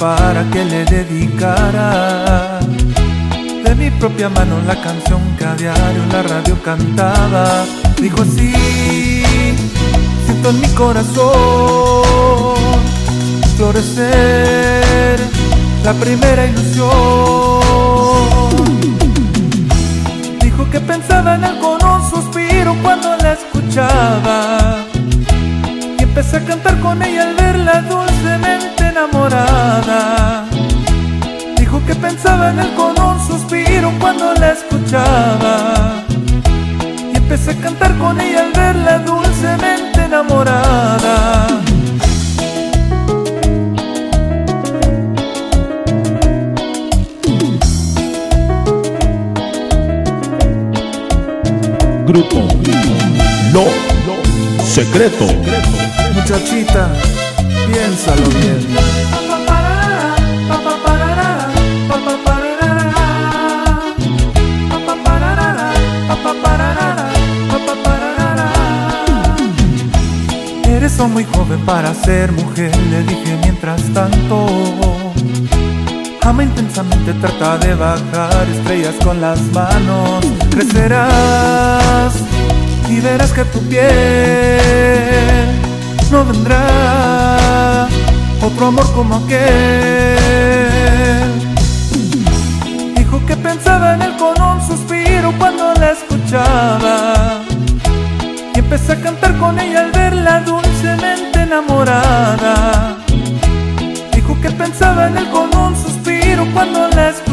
para que le dedicara de mi propia mano la canción que a diario la radio cantaba. Dijo así, siento en mi corazón florecer la primera ilusión. Dijo que pensaba en él con verla dulcemente enamorada. Dijo que pensaba en él con un suspiro cuando la escuchaba. Y empecé a cantar con ella al verla dulcemente enamorada. Grupo Lo Secreto. Muchachita, piénsalo bien. Eres muy joven para ser mujer, le dije mientras tanto. Ama intensamente, trata de bajar estrellas con las manos. Crecerás y verás que tu piel amor como aquel. Dijo que pensaba en él con un suspiro cuando la escuchaba. Y empecé a cantar con ella al verla dulcemente enamorada. Dijo que pensaba en él con un suspiro cuando la escuchaba.